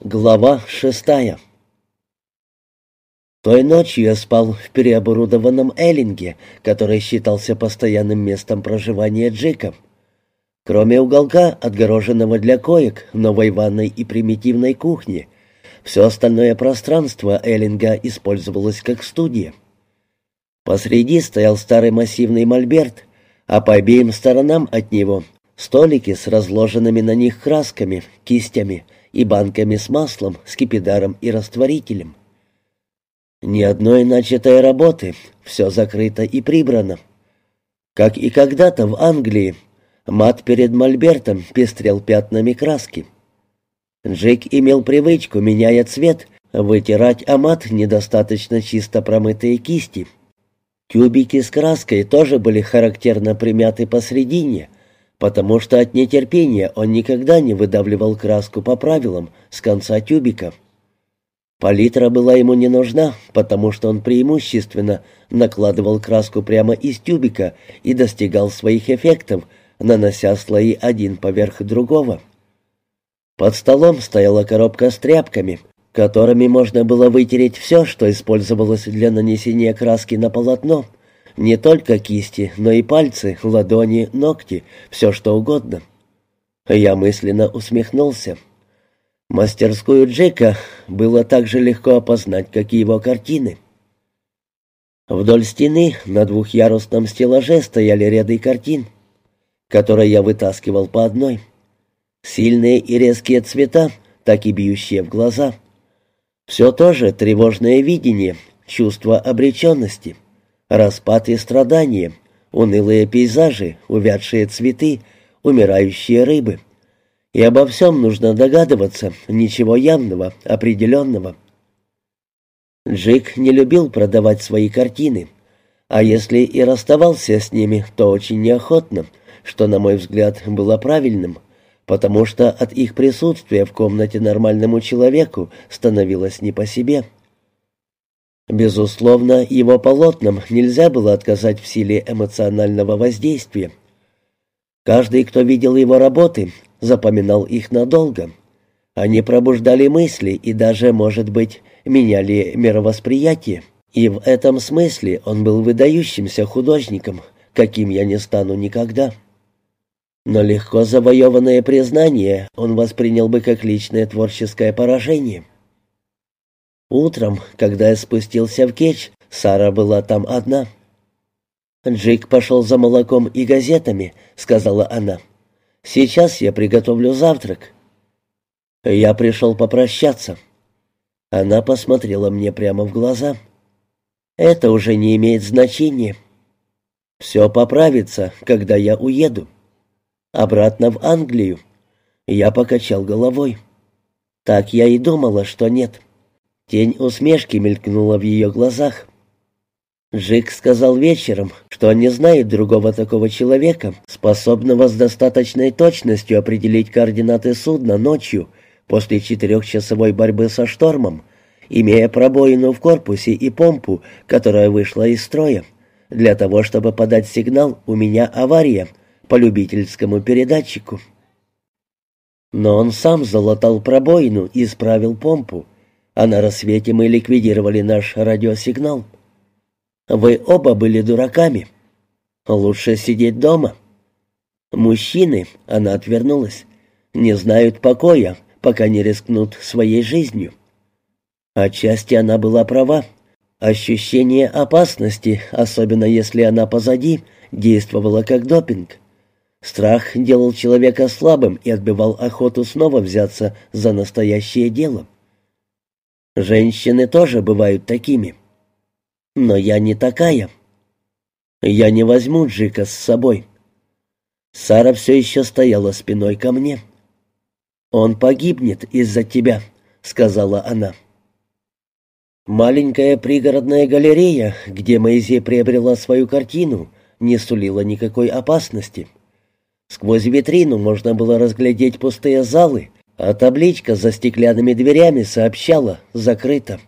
Глава шестая Той ночью я спал в переоборудованном Эллинге, который считался постоянным местом проживания Джека. Кроме уголка, отгороженного для коек, новой ванной и примитивной кухни, все остальное пространство Эллинга использовалось как студия. Посреди стоял старый массивный мольберт, а по обеим сторонам от него — столики с разложенными на них красками, кистями — и банками с маслом, скипидаром и растворителем. Ни одной начатой работы, все закрыто и прибрано. Как и когда-то в Англии, мат перед мольбертом пестрел пятнами краски. Джек имел привычку, меняя цвет, вытирать о мат недостаточно чисто промытые кисти. Тюбики с краской тоже были характерно примяты посредине, потому что от нетерпения он никогда не выдавливал краску по правилам с конца тюбика. Палитра была ему не нужна, потому что он преимущественно накладывал краску прямо из тюбика и достигал своих эффектов, нанося слои один поверх другого. Под столом стояла коробка с тряпками, которыми можно было вытереть все, что использовалось для нанесения краски на полотно — не только кисти, но и пальцы, ладони, ногти, все что угодно. Я мысленно усмехнулся. Мастерскую Джека было так же легко опознать, как и его картины. Вдоль стены на двухъярусном стеллаже стояли ряды картин, которые я вытаскивал по одной. Сильные и резкие цвета, так и бьющие в глаза. Все то же тревожное видение, чувство обреченности — распад и страдания, унылые пейзажи, увядшие цветы, умирающие рыбы. И обо всем нужно догадываться, ничего явного, определенного. Джик не любил продавать свои картины, а если и расставался с ними, то очень неохотно, что, на мой взгляд, было правильным, потому что от их присутствия в комнате нормальному человеку становилось не по себе. Безусловно, его полотнам нельзя было отказать в силе эмоционального воздействия. Каждый, кто видел его работы, запоминал их надолго. Они пробуждали мысли и даже, может быть, меняли мировосприятие. И в этом смысле он был выдающимся художником, каким я не стану никогда. Но легко завоеванное признание он воспринял бы как личное творческое поражение. Утром, когда я спустился в кетч, Сара была там одна. «Джик пошел за молоком и газетами», — сказала она. «Сейчас я приготовлю завтрак». Я пришел попрощаться. Она посмотрела мне прямо в глаза. «Это уже не имеет значения. Все поправится, когда я уеду. Обратно в Англию». Я покачал головой. Так я и думала, что нет. Тень усмешки мелькнула в ее глазах. Джик сказал вечером, что он не знает другого такого человека, способного с достаточной точностью определить координаты судна ночью после четырехчасовой борьбы со штормом, имея пробоину в корпусе и помпу, которая вышла из строя, для того, чтобы подать сигнал «У меня авария» по любительскому передатчику. Но он сам залатал пробоину и исправил помпу, а на рассвете мы ликвидировали наш радиосигнал. Вы оба были дураками. Лучше сидеть дома. Мужчины, она отвернулась, не знают покоя, пока не рискнут своей жизнью. Отчасти она была права. Ощущение опасности, особенно если она позади, действовало как допинг. Страх делал человека слабым и отбивал охоту снова взяться за настоящее дело. Женщины тоже бывают такими. Но я не такая. Я не возьму Джика с собой. Сара все еще стояла спиной ко мне. «Он погибнет из-за тебя», — сказала она. Маленькая пригородная галерея, где Мэйзи приобрела свою картину, не сулила никакой опасности. Сквозь витрину можно было разглядеть пустые залы, а табличка за стеклянными дверями сообщала «закрыто».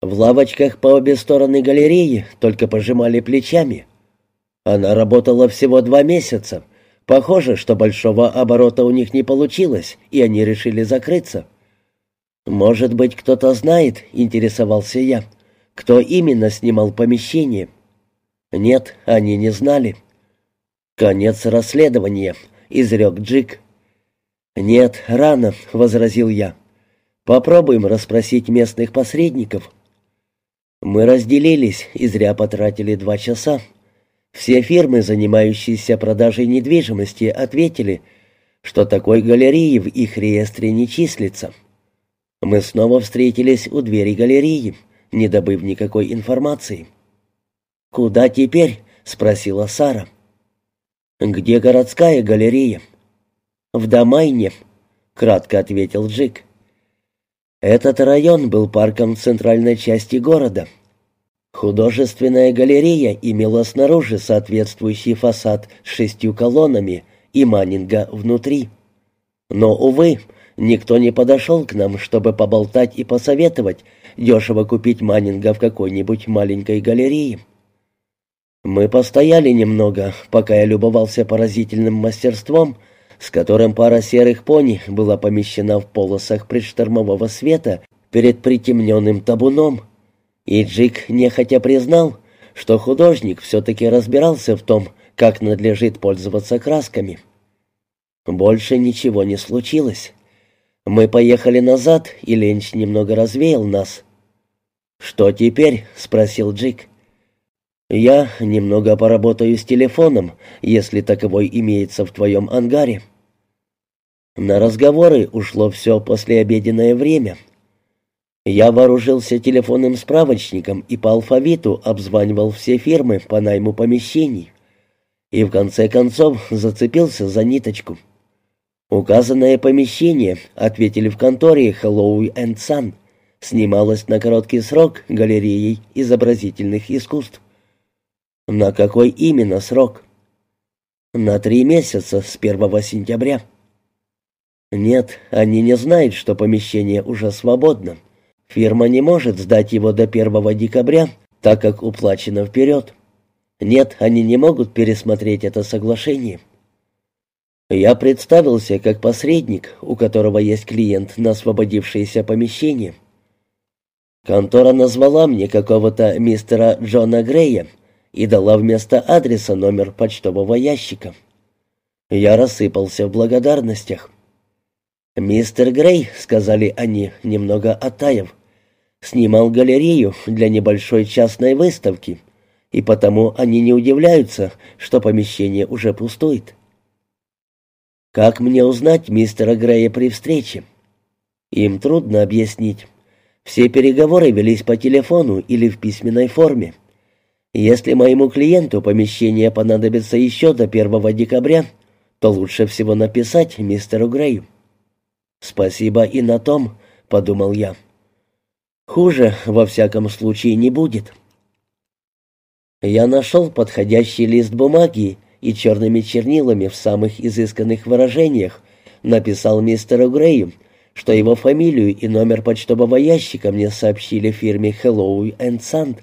В лавочках по обе стороны галереи только пожимали плечами. Она работала всего два месяца. Похоже, что большого оборота у них не получилось, и они решили закрыться. «Может быть, кто-то знает?» — интересовался я. «Кто именно снимал помещение?» «Нет, они не знали». «Конец расследования», — изрек Джик. «Нет, рано», — возразил я. «Попробуем расспросить местных посредников». Мы разделились и зря потратили два часа. Все фирмы, занимающиеся продажей недвижимости, ответили, что такой галереи в их реестре не числится. Мы снова встретились у двери галереи, не добыв никакой информации. «Куда теперь?» — спросила Сара. «Где городская галерея?» «В Домайне», — кратко ответил Джик. Этот район был парком в центральной части города. Художественная галерея имела снаружи соответствующий фасад с шестью колоннами и манинга внутри. Но, увы, Никто не подошел к нам, чтобы поболтать и посоветовать дешево купить Маннинга в какой-нибудь маленькой галерее. Мы постояли немного, пока я любовался поразительным мастерством, с которым пара серых пони была помещена в полосах предштормового света перед притемненным табуном. И Джик нехотя признал, что художник все-таки разбирался в том, как надлежит пользоваться красками. Больше ничего не случилось. Мы поехали назад, и Ленч немного развеял нас. «Что теперь?» — спросил Джик. «Я немного поработаю с телефоном, если таковой имеется в твоем ангаре». На разговоры ушло все послеобеденное время. Я вооружился телефонным справочником и по алфавиту обзванивал все фирмы по найму помещений. И в конце концов зацепился за ниточку. Указанное помещение, ответили в конторе Hello and Sun, снималось на короткий срок галереей изобразительных искусств. На какой именно срок? На три месяца с 1 сентября. Нет, они не знают, что помещение уже свободно. Фирма не может сдать его до 1 декабря, так как уплачено вперед. Нет, они не могут пересмотреть это соглашение. Я представился как посредник, у которого есть клиент на освободившееся помещение. Контора назвала мне какого-то мистера Джона Грея и дала вместо адреса номер почтового ящика. Я рассыпался в благодарностях. «Мистер Грей», — сказали они, немного оттаяв, — снимал галерею для небольшой частной выставки, и потому они не удивляются, что помещение уже пустует. Как мне узнать мистера Грея при встрече? Им трудно объяснить. Все переговоры велись по телефону или в письменной форме. Если моему клиенту помещение понадобится еще до 1 декабря, то лучше всего написать мистеру Грею. «Спасибо и на том», — подумал я. «Хуже, во всяком случае, не будет». Я нашел подходящий лист бумаги и черными чернилами в самых изысканных выражениях написал мистеру Грею, что его фамилию и номер почтового ящика мне сообщили фирме Hello and Sand,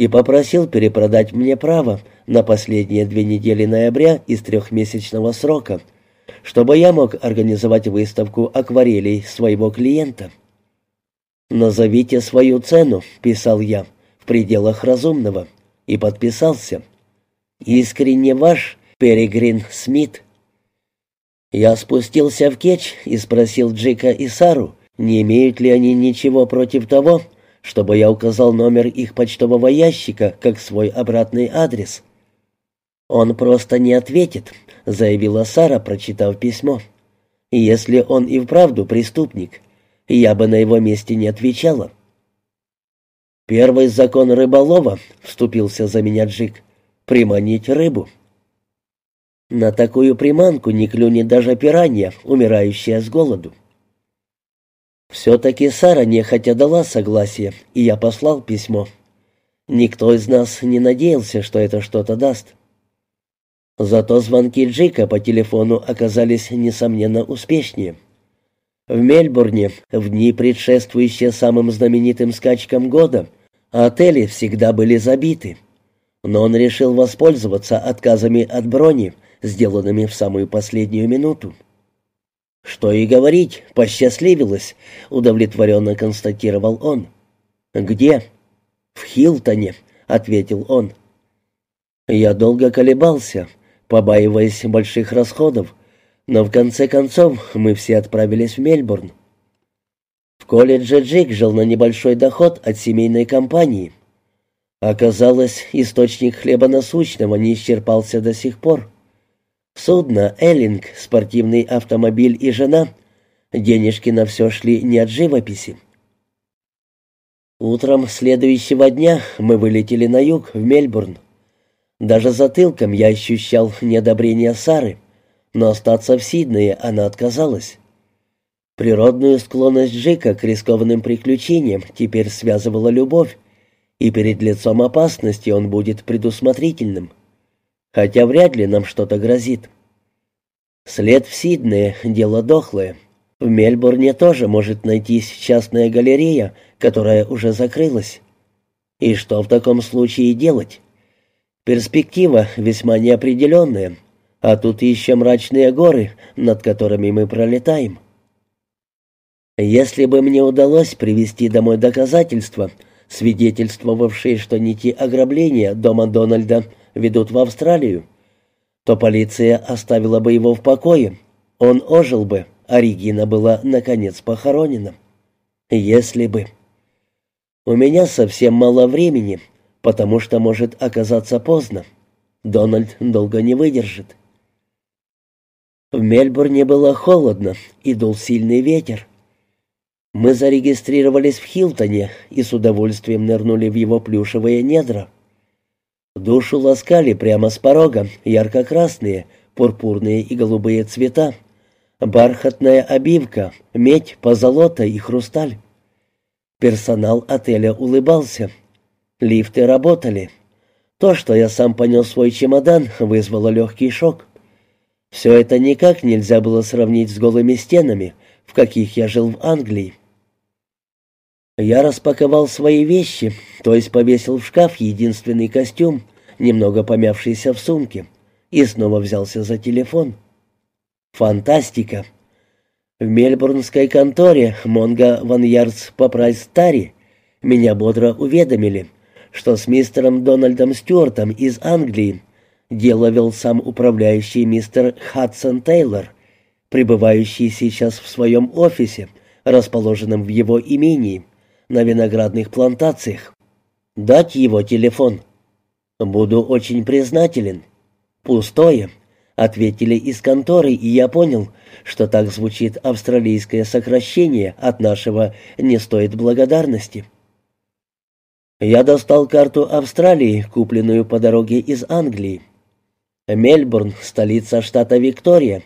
и попросил перепродать мне право на последние две недели ноября из трехмесячного срока, чтобы я мог организовать выставку акварелей своего клиента. «Назовите свою цену», — писал я, — «в пределах разумного», и подписался. Искренне ваш Перегрин Смит. Я спустился в кетч и спросил Джека и Сару, не имеют ли они ничего против того, чтобы я указал номер их почтового ящика как свой обратный адрес. «Он просто не ответит», — заявила Сара, прочитав письмо. «Если он и вправду преступник, я бы на его месте не отвечала». «Первый закон рыболова», — вступился за меня Джик, приманить рыбу. На такую приманку не клюнет даже пиранья, умирающая с голоду. Все-таки Сара нехотя дала согласие, и я послал письмо. Никто из нас не надеялся, что это что-то даст. Зато звонки Джика по телефону оказались, несомненно, успешнее. В Мельбурне, в дни, предшествующие самым знаменитым скачкам года, отели всегда были забиты но он решил воспользоваться отказами от брони, сделанными в самую последнюю минуту. «Что и говорить, посчастливилось», — удовлетворенно констатировал он. «Где?» «В Хилтоне», — ответил он. Я долго колебался, побаиваясь больших расходов, но в конце концов мы все отправились в Мельбурн. В колледже Джик жил на небольшой доход от семейной компании. Оказалось, источник хлеба насущного не исчерпался до сих пор. Судно, Эллинг, спортивный автомобиль и жена. Денежки на все шли не от живописи. Утром следующего дня мы вылетели на юг, в Мельбурн. Даже затылком я ощущал неодобрение Сары, но остаться в Сиднее она отказалась. Природную склонность Джека к рискованным приключениям теперь связывала любовь, и перед лицом опасности он будет предусмотрительным хотя вряд ли нам что-то грозит. След в Сиднее — дело дохлое. В Мельбурне тоже может найтись частная галерея, которая уже закрылась. И что в таком случае делать? Перспектива весьма неопределенная, а тут еще мрачные горы, над которыми мы пролетаем. Если бы мне удалось привести домой доказательства, свидетельствовавшие, что нити ограбления дома Дональда — ведут в Австралию, то полиция оставила бы его в покое. Он ожил бы, а Регина была, наконец, похоронена. Если бы... У меня совсем мало времени, потому что может оказаться поздно. Дональд долго не выдержит. В Мельбурне было холодно и дул сильный ветер. Мы зарегистрировались в Хилтоне и с удовольствием нырнули в его плюшевые недра. Душу ласкали прямо с порога ярко-красные, пурпурные и голубые цвета, бархатная обивка, медь, позолота и хрусталь. Персонал отеля улыбался. Лифты работали. То, что я сам понес свой чемодан, вызвало легкий шок. Все это никак нельзя было сравнить с голыми стенами, в каких я жил в Англии. Я распаковал свои вещи, то есть повесил в шкаф единственный костюм, немного помявшийся в сумке, и снова взялся за телефон. Фантастика! В мельбурнской конторе Монго Ван Ярдс по прайс-старе меня бодро уведомили, что с мистером Дональдом Стюартом из Англии дело вел сам управляющий мистер Хадсон Тейлор, пребывающий сейчас в своем офисе, расположенном в его имении, на виноградных плантациях. Дать его телефон. Буду очень признателен. Пустое, ответили из конторы, и я понял, что так звучит австралийское сокращение от нашего «не стоит благодарности». Я достал карту Австралии, купленную по дороге из Англии. Мельбурн, столица штата Виктория,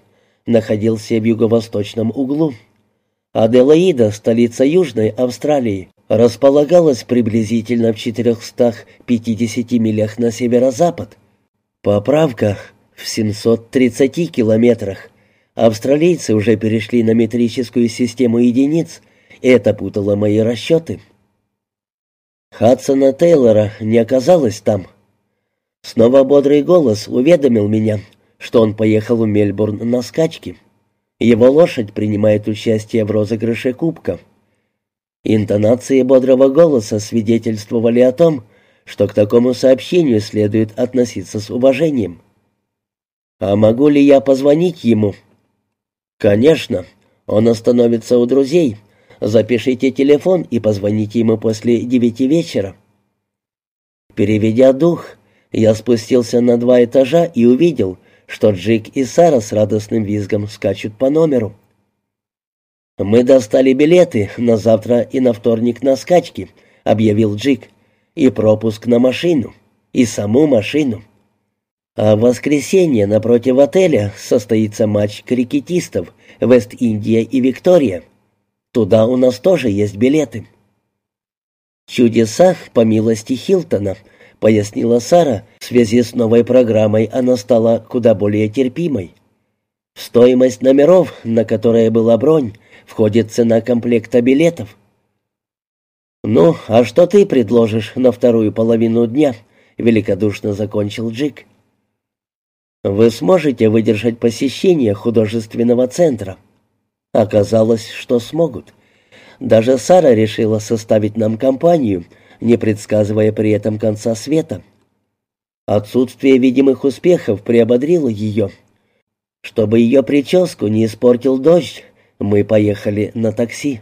находился в юго-восточном углу. Аделаида, столица Южной Австралии, располагалась приблизительно в 450 милях на северо-запад. Поправка в 730 километрах. Австралийцы уже перешли на метрическую систему единиц, и это путало мои расчеты. Хадсона Тейлора не оказалось там. Снова бодрый голос уведомил меня, что он поехал в Мельбурн на скачки. Его лошадь принимает участие в розыгрыше кубка. Интонации бодрого голоса свидетельствовали о том, что к такому сообщению следует относиться с уважением. «А могу ли я позвонить ему?» «Конечно. Он остановится у друзей. Запишите телефон и позвоните ему после девяти вечера». Переведя дух, я спустился на два этажа и увидел, что Джик и Сара с радостным визгом скачут по номеру. «Мы достали билеты на завтра и на вторник на скачки», — объявил Джик, «и пропуск на машину, и саму машину. А в воскресенье напротив отеля состоится матч крикетистов Вест-Индия и Виктория. Туда у нас тоже есть билеты». «Чудеса, по милости Хилтона», — пояснила Сара, в связи с новой программой она стала куда более терпимой. Стоимость номеров, на которые была бронь, входит цена комплекта билетов. «Ну, а что ты предложишь на вторую половину дня?» — великодушно закончил Джик. «Вы сможете выдержать посещение художественного центра?» Оказалось, что смогут. Даже Сара решила составить нам компанию, не предсказывая при этом конца света. Отсутствие видимых успехов приободрило ее. Чтобы ее прическу не испортил дождь, мы поехали на такси.